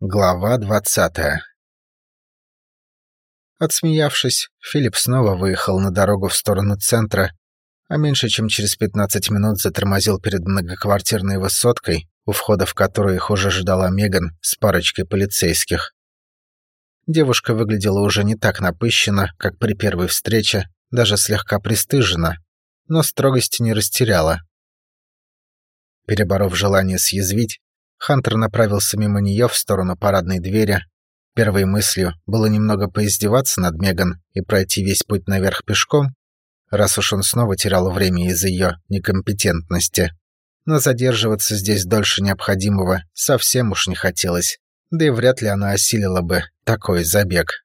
Глава двадцатая Отсмеявшись, Филипп снова выехал на дорогу в сторону центра, а меньше чем через 15 минут затормозил перед многоквартирной высоткой, у входа в которую их уже ждала Меган с парочкой полицейских. Девушка выглядела уже не так напыщенно, как при первой встрече, даже слегка пристыжена, но строгости не растеряла. Переборов желание съязвить, Хантер направился мимо нее в сторону парадной двери. Первой мыслью было немного поиздеваться над Меган и пройти весь путь наверх пешком, раз уж он снова терял время из-за ее некомпетентности. Но задерживаться здесь дольше необходимого совсем уж не хотелось, да и вряд ли она осилила бы такой забег.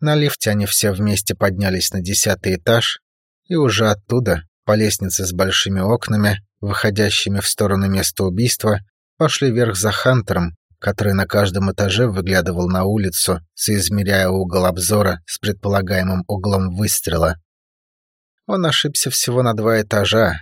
На лифте они все вместе поднялись на десятый этаж, и уже оттуда, по лестнице с большими окнами, выходящими в сторону места убийства, пошли вверх за Хантером, который на каждом этаже выглядывал на улицу, соизмеряя угол обзора с предполагаемым углом выстрела. Он ошибся всего на два этажа.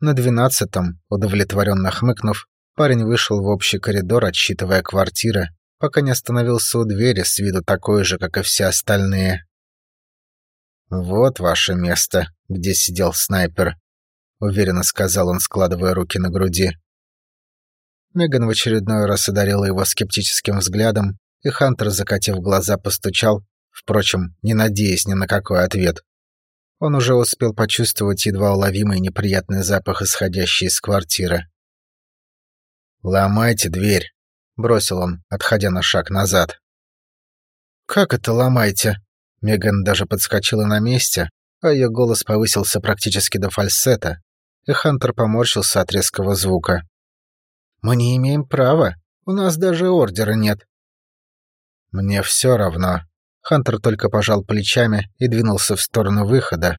На двенадцатом, удовлетворенно хмыкнув, парень вышел в общий коридор, отсчитывая квартиры, пока не остановился у двери с виду такой же, как и все остальные. «Вот ваше место, где сидел снайпер», уверенно сказал он, складывая руки на груди. Меган в очередной раз одарила его скептическим взглядом, и Хантер, закатив глаза, постучал, впрочем, не надеясь ни на какой ответ. Он уже успел почувствовать едва уловимый неприятный запах, исходящий из квартиры. «Ломайте дверь», — бросил он, отходя на шаг назад. «Как это ломайте?» Меган даже подскочила на месте, а ее голос повысился практически до фальсета, и Хантер поморщился от резкого звука. «Мы не имеем права. У нас даже ордера нет». «Мне все равно». Хантер только пожал плечами и двинулся в сторону выхода.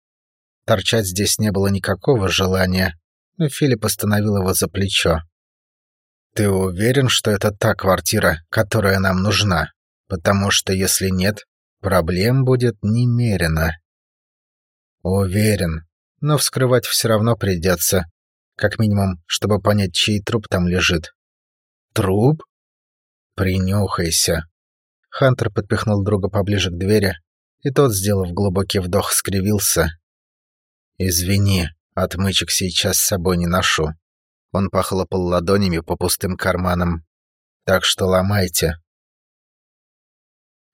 Торчать здесь не было никакого желания, но Филипп остановил его за плечо. «Ты уверен, что это та квартира, которая нам нужна? Потому что если нет, проблем будет немерено». «Уверен», но вскрывать все равно придется. Как минимум, чтобы понять, чей труп там лежит. Труп? Принюхайся. Хантер подпихнул друга поближе к двери, и тот, сделав глубокий вдох, скривился. «Извини, отмычек сейчас с собой не ношу». Он похлопал ладонями по пустым карманам. «Так что ломайте».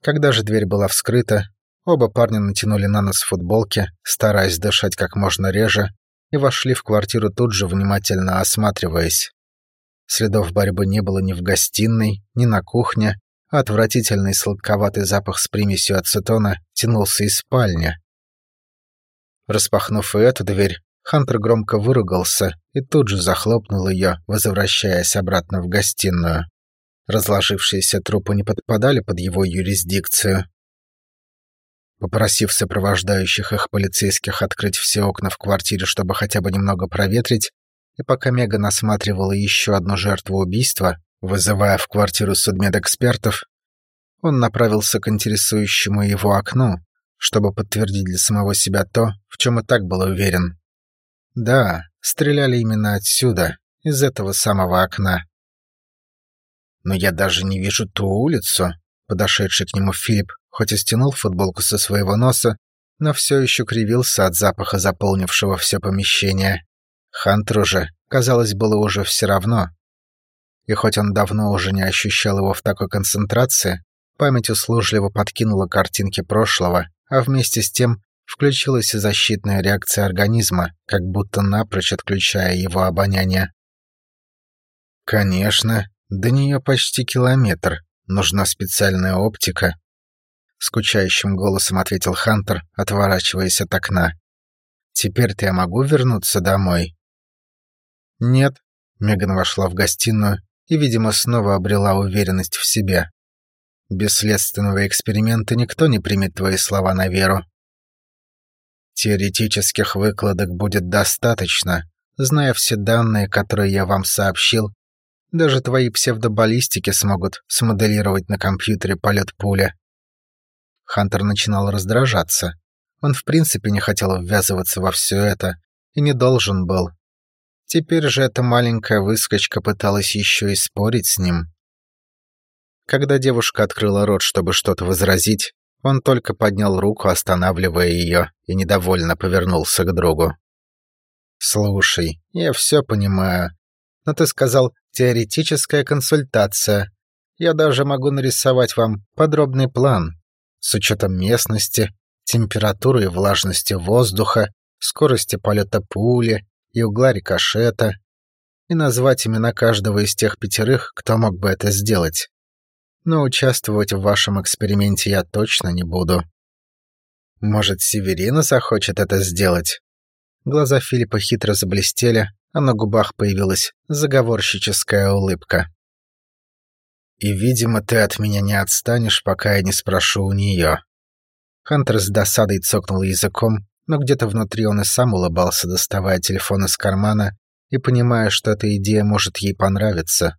Когда же дверь была вскрыта, Оба парня натянули на нос футболки, стараясь дышать как можно реже, и вошли в квартиру тут же, внимательно осматриваясь. Следов борьбы не было ни в гостиной, ни на кухне, а отвратительный сладковатый запах с примесью ацетона тянулся из спальни. Распахнув и эту дверь, Хантер громко выругался и тут же захлопнул ее, возвращаясь обратно в гостиную. Разложившиеся трупы не подпадали под его юрисдикцию, Попросив сопровождающих их полицейских открыть все окна в квартире, чтобы хотя бы немного проветрить, и пока Меган осматривала еще одну жертву убийства, вызывая в квартиру судмедэкспертов, он направился к интересующему его окну, чтобы подтвердить для самого себя то, в чем и так был уверен. Да, стреляли именно отсюда, из этого самого окна. «Но я даже не вижу ту улицу», — подошедший к нему Филипп хоть и стянул футболку со своего носа, но все еще кривился от запаха, заполнившего все помещение. Хантеру же, казалось, было уже все равно. И хоть он давно уже не ощущал его в такой концентрации, память услужливо подкинула картинки прошлого, а вместе с тем включилась и защитная реакция организма, как будто напрочь отключая его обоняние. Конечно, до нее почти километр, нужна специальная оптика, — скучающим голосом ответил Хантер, отворачиваясь от окна. «Теперь-то я могу вернуться домой?» «Нет», — Меган вошла в гостиную и, видимо, снова обрела уверенность в себе. «Без следственного эксперимента никто не примет твои слова на веру». «Теоретических выкладок будет достаточно, зная все данные, которые я вам сообщил, даже твои псевдобаллистики смогут смоделировать на компьютере полет пули. Хантер начинал раздражаться. Он в принципе не хотел ввязываться во все это и не должен был. Теперь же эта маленькая выскочка пыталась еще и спорить с ним. Когда девушка открыла рот, чтобы что-то возразить, он только поднял руку, останавливая ее, и недовольно повернулся к другу. «Слушай, я все понимаю, но ты сказал «теоретическая консультация». Я даже могу нарисовать вам подробный план с учетом местности, температуры и влажности воздуха, скорости полета пули и угла рикошета, и назвать имена каждого из тех пятерых, кто мог бы это сделать. Но участвовать в вашем эксперименте я точно не буду. Может, Северина захочет это сделать? Глаза Филиппа хитро заблестели, а на губах появилась заговорщическая улыбка. «И, видимо, ты от меня не отстанешь, пока я не спрошу у нее». Хантер с досадой цокнул языком, но где-то внутри он и сам улыбался, доставая телефон из кармана и понимая, что эта идея может ей понравиться.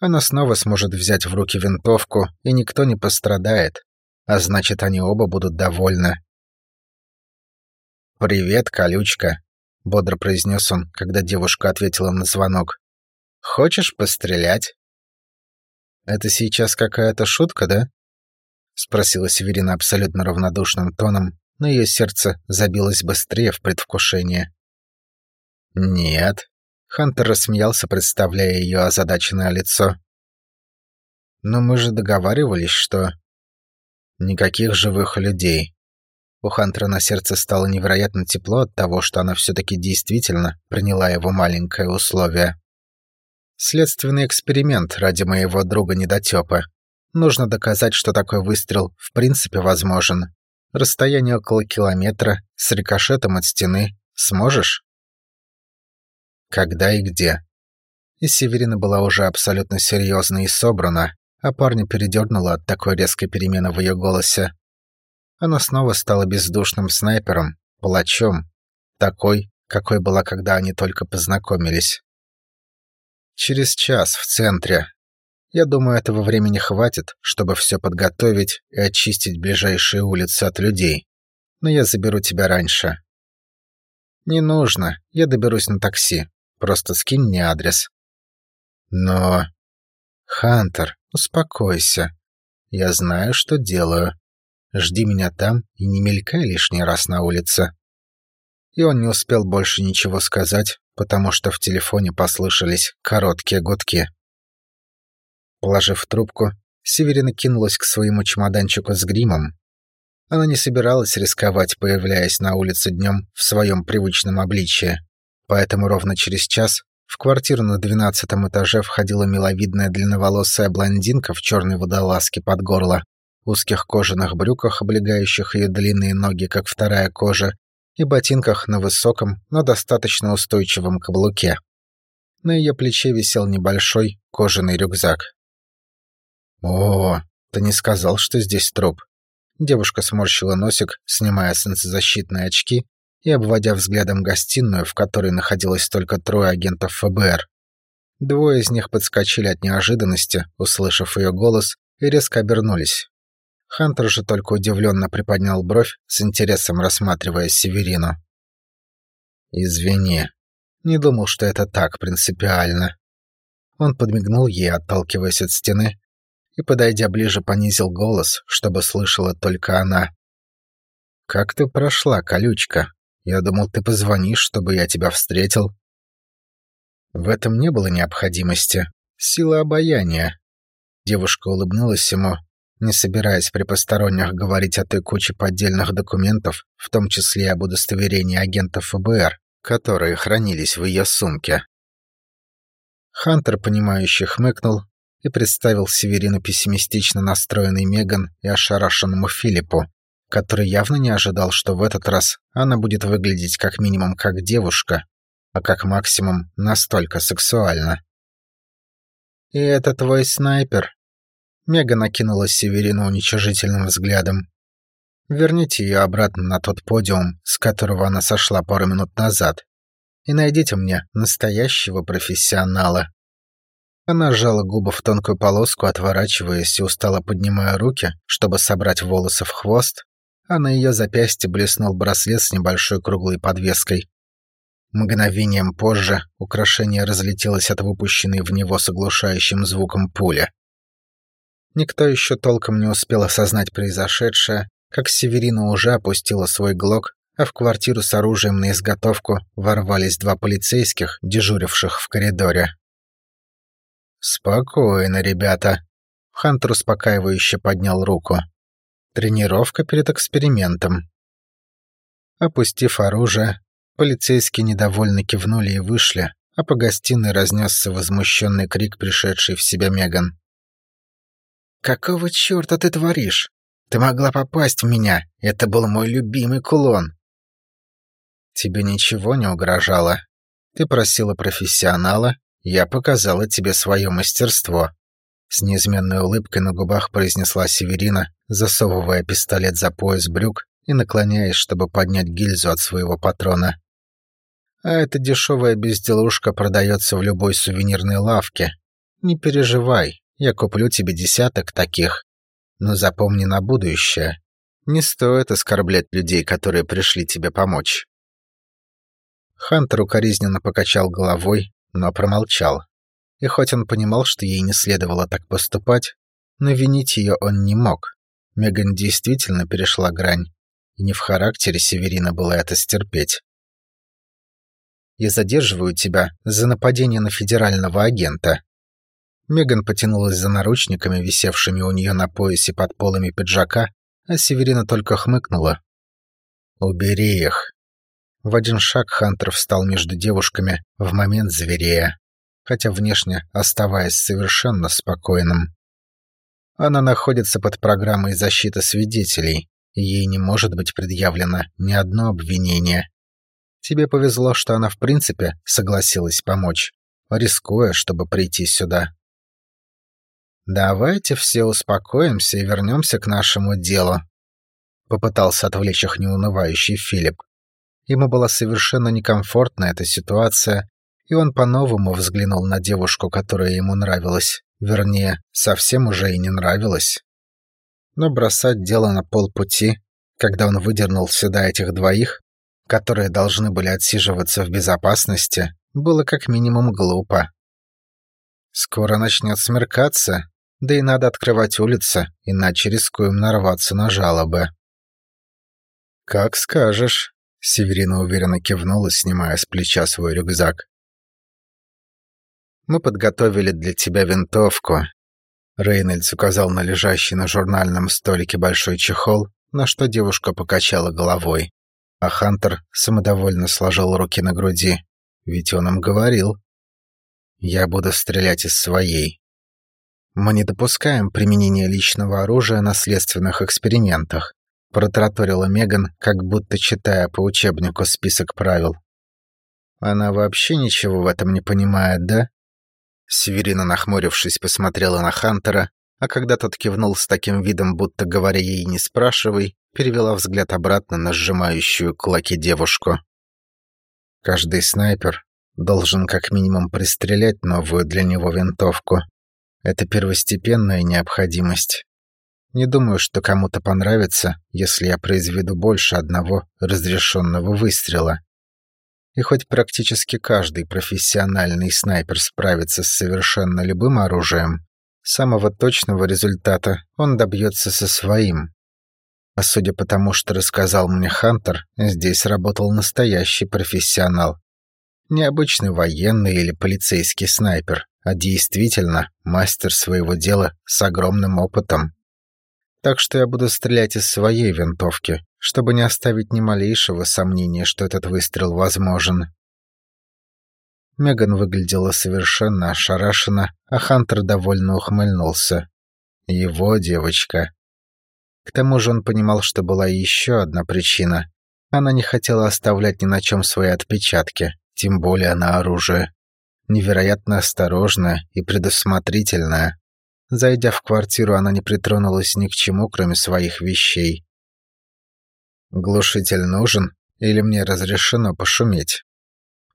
Она снова сможет взять в руки винтовку, и никто не пострадает, а значит, они оба будут довольны. «Привет, колючка», — бодро произнес он, когда девушка ответила на звонок. «Хочешь пострелять?» «Это сейчас какая-то шутка, да?» — спросила Северина абсолютно равнодушным тоном, но ее сердце забилось быстрее в предвкушении. «Нет», — Хантер рассмеялся, представляя ее озадаченное лицо. «Но мы же договаривались, что...» «Никаких живых людей», у Хантера на сердце стало невероятно тепло от того, что она все-таки действительно приняла его маленькое условие. Следственный эксперимент ради моего друга недотепа. Нужно доказать, что такой выстрел в принципе возможен. Расстояние около километра, с рикошетом от стены. Сможешь? Когда и где? И Северина была уже абсолютно серьезна и собрана, а парня передернула от такой резкой перемены в ее голосе. Она снова стала бездушным снайпером, палачом, такой, какой была, когда они только познакомились. Через час в центре. Я думаю, этого времени хватит, чтобы все подготовить и очистить ближайшие улицы от людей. Но я заберу тебя раньше. Не нужно, я доберусь на такси. Просто скинь мне адрес. Но... Хантер, успокойся. Я знаю, что делаю. Жди меня там и не мелькай лишний раз на улице». И он не успел больше ничего сказать, потому что в телефоне послышались короткие гудки. Положив трубку, Северина кинулась к своему чемоданчику с гримом. Она не собиралась рисковать, появляясь на улице днем в своем привычном обличье, поэтому ровно через час в квартиру на двенадцатом этаже входила миловидная длинноволосая блондинка в черной водолазке под горло узких кожаных брюках, облегающих ее длинные ноги, как вторая кожа, и ботинках на высоком, но достаточно устойчивом каблуке. На ее плече висел небольшой кожаный рюкзак. «О, ты не сказал, что здесь труп?» Девушка сморщила носик, снимая солнцезащитные очки и обводя взглядом гостиную, в которой находилось только трое агентов ФБР. Двое из них подскочили от неожиданности, услышав ее голос, и резко обернулись. Хантер же только удивленно приподнял бровь, с интересом рассматривая Северину. «Извини, не думал, что это так принципиально». Он подмигнул ей, отталкиваясь от стены, и, подойдя ближе, понизил голос, чтобы слышала только она. «Как ты прошла, колючка? Я думал, ты позвонишь, чтобы я тебя встретил». В этом не было необходимости. Сила обаяния. Девушка улыбнулась ему, не собираясь при посторонних говорить о той куче поддельных документов, в том числе и об удостоверении агентов ФБР, которые хранились в ее сумке. Хантер, понимающе хмыкнул и представил Северину пессимистично настроенной Меган и ошарашенному Филиппу, который явно не ожидал, что в этот раз она будет выглядеть как минимум как девушка, а как максимум настолько сексуально. «И это твой снайпер?» Мега накинула Северину уничижительным взглядом. «Верните ее обратно на тот подиум, с которого она сошла пару минут назад, и найдите мне настоящего профессионала». Она сжала губы в тонкую полоску, отворачиваясь и устало поднимая руки, чтобы собрать волосы в хвост, а на ее запястье блеснул браслет с небольшой круглой подвеской. Мгновением позже украшение разлетелось от выпущенной в него с оглушающим звуком пули. Никто еще толком не успел осознать произошедшее, как Северина уже опустила свой глок, а в квартиру с оружием на изготовку ворвались два полицейских, дежуривших в коридоре. «Спокойно, ребята», — Хантер успокаивающе поднял руку. «Тренировка перед экспериментом». Опустив оружие, полицейские недовольно кивнули и вышли, а по гостиной разнесся возмущенный крик, пришедший в себя Меган. «Какого черта ты творишь? Ты могла попасть в меня. Это был мой любимый кулон». «Тебе ничего не угрожало. Ты просила профессионала, я показала тебе свое мастерство». С неизменной улыбкой на губах произнесла Северина, засовывая пистолет за пояс брюк и наклоняясь, чтобы поднять гильзу от своего патрона. А эта дешевая безделушка продается в любой сувенирной лавке. Не переживай, я куплю тебе десяток таких. Но запомни на будущее. Не стоит оскорблять людей, которые пришли тебе помочь. Хантер укоризненно покачал головой, но промолчал. И хоть он понимал, что ей не следовало так поступать, но винить ее он не мог. Меган действительно перешла грань, и не в характере Северина было это стерпеть. Я задерживаю тебя за нападение на федерального агента». Меган потянулась за наручниками, висевшими у нее на поясе под полами пиджака, а Северина только хмыкнула. «Убери их». В один шаг Хантер встал между девушками в момент зверея, хотя внешне оставаясь совершенно спокойным. Она находится под программой защиты свидетелей, и ей не может быть предъявлено ни одно обвинение. Тебе повезло, что она в принципе согласилась помочь, рискуя, чтобы прийти сюда. Давайте все успокоимся и вернемся к нашему делу. Попытался отвлечь их неунывающий Филипп. Ему была совершенно некомфортна эта ситуация, и он по-новому взглянул на девушку, которая ему нравилась. Вернее, совсем уже и не нравилась. Но бросать дело на полпути, когда он выдернул сюда этих двоих, которые должны были отсиживаться в безопасности, было как минимум глупо. Скоро начнет смеркаться, да и надо открывать улицы, иначе рискуем нарваться на жалобы. «Как скажешь», — Северина уверенно кивнула, снимая с плеча свой рюкзак. «Мы подготовили для тебя винтовку». Рейнольдс указал на лежащий на журнальном столике большой чехол, на что девушка покачала головой. А Хантер самодовольно сложил руки на груди. Ведь он им говорил. «Я буду стрелять из своей». «Мы не допускаем применения личного оружия на следственных экспериментах», протраторила Меган, как будто читая по учебнику список правил. «Она вообще ничего в этом не понимает, да?» Северина, нахмурившись, посмотрела на Хантера, а когда тот кивнул с таким видом, будто говоря ей «не спрашивай», перевела взгляд обратно на сжимающую кулаки девушку. Каждый снайпер должен как минимум пристрелять новую для него винтовку. Это первостепенная необходимость. Не думаю, что кому-то понравится, если я произведу больше одного разрешенного выстрела. И хоть практически каждый профессиональный снайпер справится с совершенно любым оружием, самого точного результата он добьется со своим. А судя по тому, что рассказал мне Хантер, здесь работал настоящий профессионал. Не обычный военный или полицейский снайпер, а действительно мастер своего дела с огромным опытом. Так что я буду стрелять из своей винтовки, чтобы не оставить ни малейшего сомнения, что этот выстрел возможен. Меган выглядела совершенно ошарашена, а Хантер довольно ухмыльнулся. Его девочка. К тому же он понимал, что была еще одна причина. Она не хотела оставлять ни на чем свои отпечатки, тем более на оружие. Невероятно осторожная и предусмотрительная. Зайдя в квартиру, она не притронулась ни к чему, кроме своих вещей. «Глушитель нужен? Или мне разрешено пошуметь?»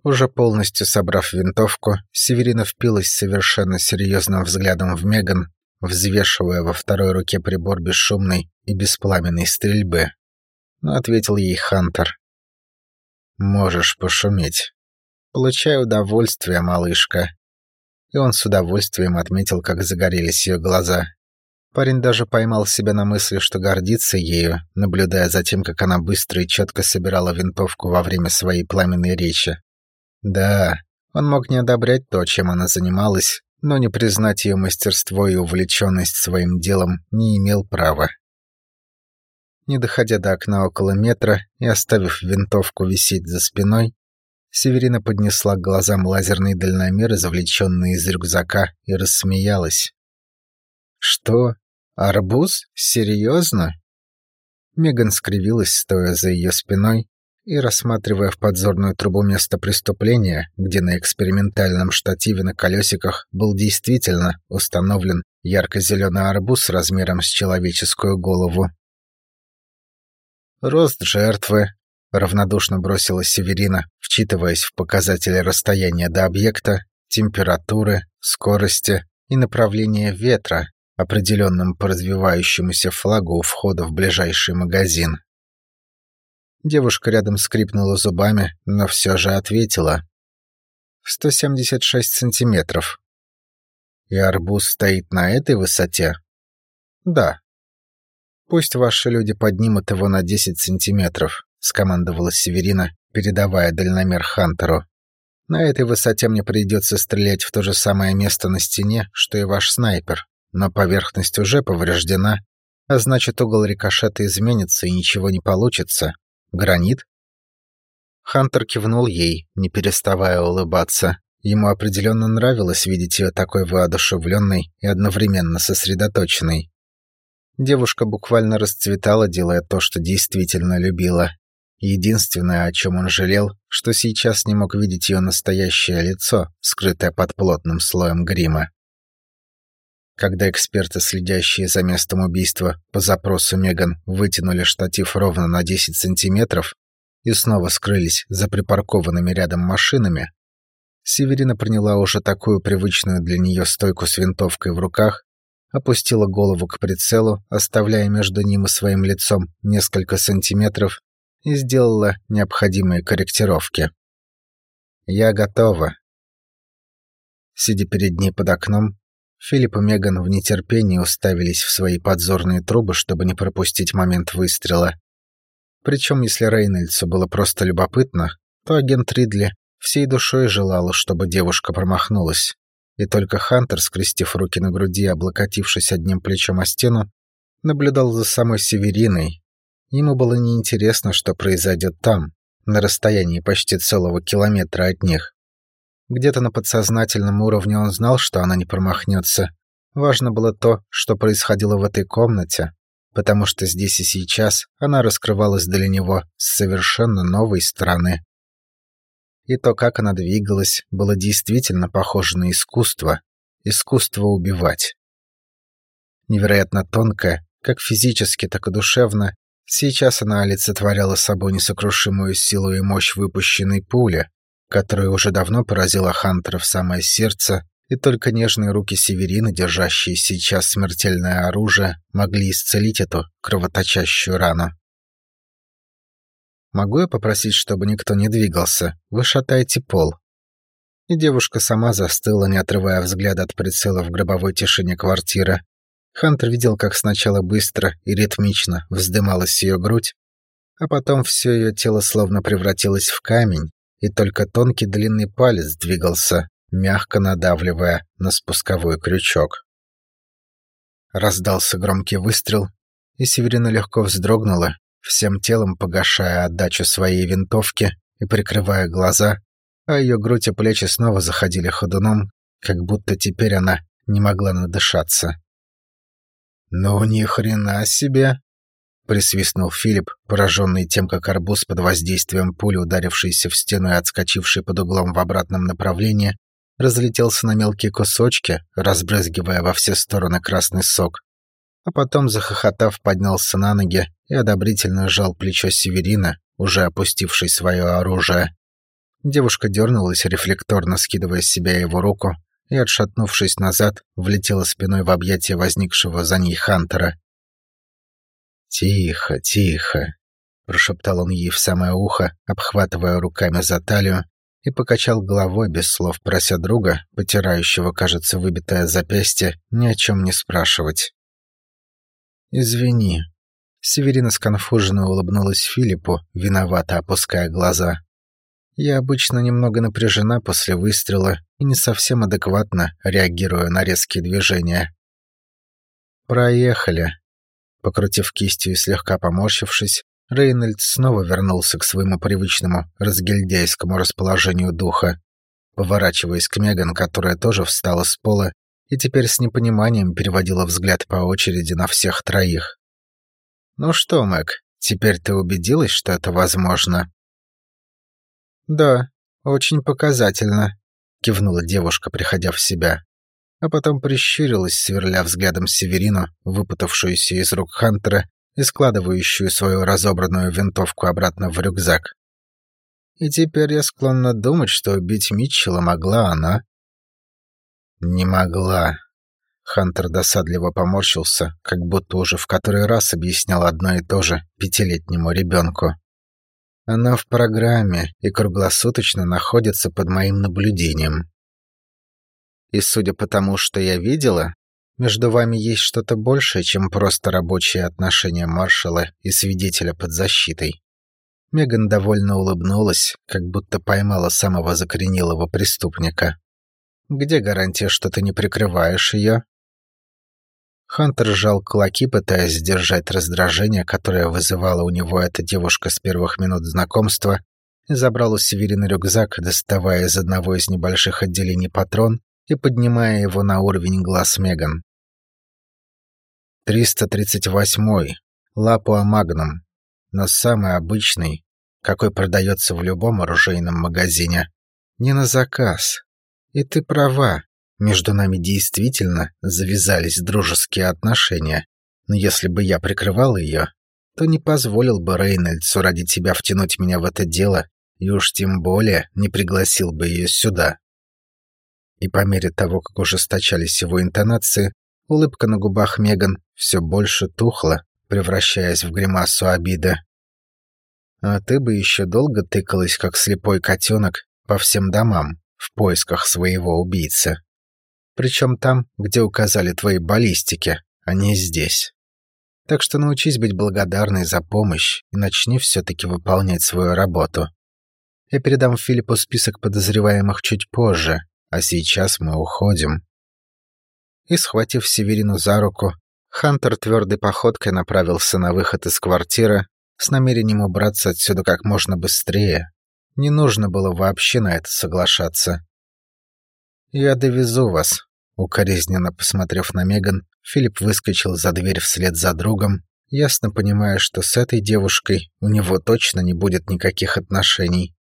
Уже полностью собрав винтовку, Северина впилась совершенно серьезным взглядом в Меган взвешивая во второй руке прибор бесшумной и беспламенной стрельбы. Но ответил ей Хантер. «Можешь пошуметь. Получай удовольствие, малышка». И он с удовольствием отметил, как загорелись ее глаза. Парень даже поймал себя на мысли, что гордится ею, наблюдая за тем, как она быстро и четко собирала винтовку во время своей пламенной речи. Да, он мог не одобрять то, чем она занималась, но не признать ее мастерство и увлеченность своим делом не имел права. Не доходя до окна около метра и оставив винтовку висеть за спиной, Северина поднесла к глазам лазерный дальномер, извлеченный из рюкзака, и рассмеялась. «Что? Арбуз? Серьезно?» Меган скривилась, стоя за ее спиной и рассматривая в подзорную трубу место преступления, где на экспериментальном штативе на колесиках был действительно установлен ярко-зеленый арбуз размером с человеческую голову. «Рост жертвы», — равнодушно бросила Северина, вчитываясь в показатели расстояния до объекта, температуры, скорости и направления ветра, определенным по развивающемуся флагу у входа в ближайший магазин. Девушка рядом скрипнула зубами, но все же ответила. «176 сантиметров». «И арбуз стоит на этой высоте?» «Да». «Пусть ваши люди поднимут его на 10 сантиметров», — скомандовала Северина, передавая дальномер Хантеру. «На этой высоте мне придется стрелять в то же самое место на стене, что и ваш снайпер, но поверхность уже повреждена, а значит угол рикошета изменится и ничего не получится. Гранит? Хантер кивнул ей, не переставая улыбаться. Ему определенно нравилось видеть ее такой воодушевленной и одновременно сосредоточенной. Девушка буквально расцветала, делая то, что действительно любила. Единственное, о чем он жалел, что сейчас не мог видеть ее настоящее лицо, скрытое под плотным слоем грима. Когда эксперты, следящие за местом убийства по запросу Меган, вытянули штатив ровно на 10 сантиметров и снова скрылись за припаркованными рядом машинами, Северина приняла уже такую привычную для нее стойку с винтовкой в руках, опустила голову к прицелу, оставляя между ним и своим лицом несколько сантиметров, и сделала необходимые корректировки. «Я готова». Сидя перед ней под окном, Филипп и Меган в нетерпении уставились в свои подзорные трубы, чтобы не пропустить момент выстрела. Причем, если Рейнольдсу было просто любопытно, то агент Ридли всей душой желал, чтобы девушка промахнулась. И только Хантер, скрестив руки на груди и облокотившись одним плечом о стену, наблюдал за самой Севериной. Ему было неинтересно, что произойдет там, на расстоянии почти целого километра от них. Где-то на подсознательном уровне он знал, что она не промахнется. Важно было то, что происходило в этой комнате, потому что здесь и сейчас она раскрывалась для него с совершенно новой стороны. И то, как она двигалась, было действительно похоже на искусство. Искусство убивать. Невероятно тонкое, как физически, так и душевно, сейчас она олицетворяла собой несокрушимую силу и мощь выпущенной пули, которая уже давно поразила Хантера в самое сердце, и только нежные руки Северины, держащие сейчас смертельное оружие, могли исцелить эту кровоточащую рану. «Могу я попросить, чтобы никто не двигался? Вы шатаете пол». И девушка сама застыла, не отрывая взгляда от прицела в гробовой тишине квартиры. Хантер видел, как сначала быстро и ритмично вздымалась ее грудь, а потом все ее тело словно превратилось в камень, и только тонкий длинный палец двигался, мягко надавливая на спусковой крючок. Раздался громкий выстрел, и Северина легко вздрогнула, всем телом погашая отдачу своей винтовки и прикрывая глаза, а ее грудь и плечи снова заходили ходуном, как будто теперь она не могла надышаться. «Ну ни хрена себе!» Присвистнул Филипп, пораженный тем, как арбуз под воздействием пули, ударившийся в стену и отскочивший под углом в обратном направлении, разлетелся на мелкие кусочки, разбрызгивая во все стороны красный сок. А потом, захохотав, поднялся на ноги и одобрительно сжал плечо Северина, уже опустивший свое оружие. Девушка дернулась, рефлекторно скидывая с себя его руку, и, отшатнувшись назад, влетела спиной в объятия возникшего за ней Хантера. «Тихо, тихо», — прошептал он ей в самое ухо, обхватывая руками за талию, и покачал головой без слов, прося друга, потирающего, кажется, выбитое запястье, ни о чем не спрашивать. «Извини». Северина сконфуженно улыбнулась Филиппу, виновато опуская глаза. «Я обычно немного напряжена после выстрела и не совсем адекватно реагирую на резкие движения». «Проехали». Покрутив кистью и слегка поморщившись, Рейнольд снова вернулся к своему привычному разгильдяйскому расположению духа, поворачиваясь к Меган, которая тоже встала с пола и теперь с непониманием переводила взгляд по очереди на всех троих. «Ну что, Мэг, теперь ты убедилась, что это возможно?» «Да, очень показательно», — кивнула девушка, приходя в себя. А потом прищурилась, сверля взглядом Северину, выпутавшуюся из рук Хантера и складывающую свою разобранную винтовку обратно в рюкзак. И теперь я склонна думать, что убить Митчелла могла она. Не могла. Хантер досадливо поморщился, как будто уже в который раз объяснял одно и то же пятилетнему ребенку. Она в программе и круглосуточно находится под моим наблюдением. И судя по тому, что я видела, между вами есть что-то большее, чем просто рабочие отношения маршала и свидетеля под защитой. Меган довольно улыбнулась, как будто поймала самого закоренелого преступника. Где гарантия, что ты не прикрываешь ее? Хантер сжал кулаки, пытаясь сдержать раздражение, которое вызывала у него эта девушка с первых минут знакомства, и забрал у Северина рюкзак, доставая из одного из небольших отделений патрон и поднимая его на уровень глаз Меган. 338-й. Лапуа Магнум. Но самый обычный, какой продается в любом оружейном магазине. Не на заказ. И ты права, между нами действительно завязались дружеские отношения. Но если бы я прикрывал ее, то не позволил бы Рейнольдсу ради тебя втянуть меня в это дело, и уж тем более не пригласил бы ее сюда. И по мере того, как ужесточались его интонации, улыбка на губах Меган все больше тухла, превращаясь в гримасу обиды. А ты бы еще долго тыкалась, как слепой котенок, по всем домам в поисках своего убийцы. Причем там, где указали твои баллистики, а не здесь. Так что научись быть благодарной за помощь и начни все-таки выполнять свою работу. Я передам Филиппу список подозреваемых чуть позже, а сейчас мы уходим». И, схватив Северину за руку, Хантер твердой походкой направился на выход из квартиры с намерением убраться отсюда как можно быстрее, не нужно было вообще на это соглашаться. «Я довезу вас», — укоризненно посмотрев на Меган, Филипп выскочил за дверь вслед за другом, ясно понимая, что с этой девушкой у него точно не будет никаких отношений.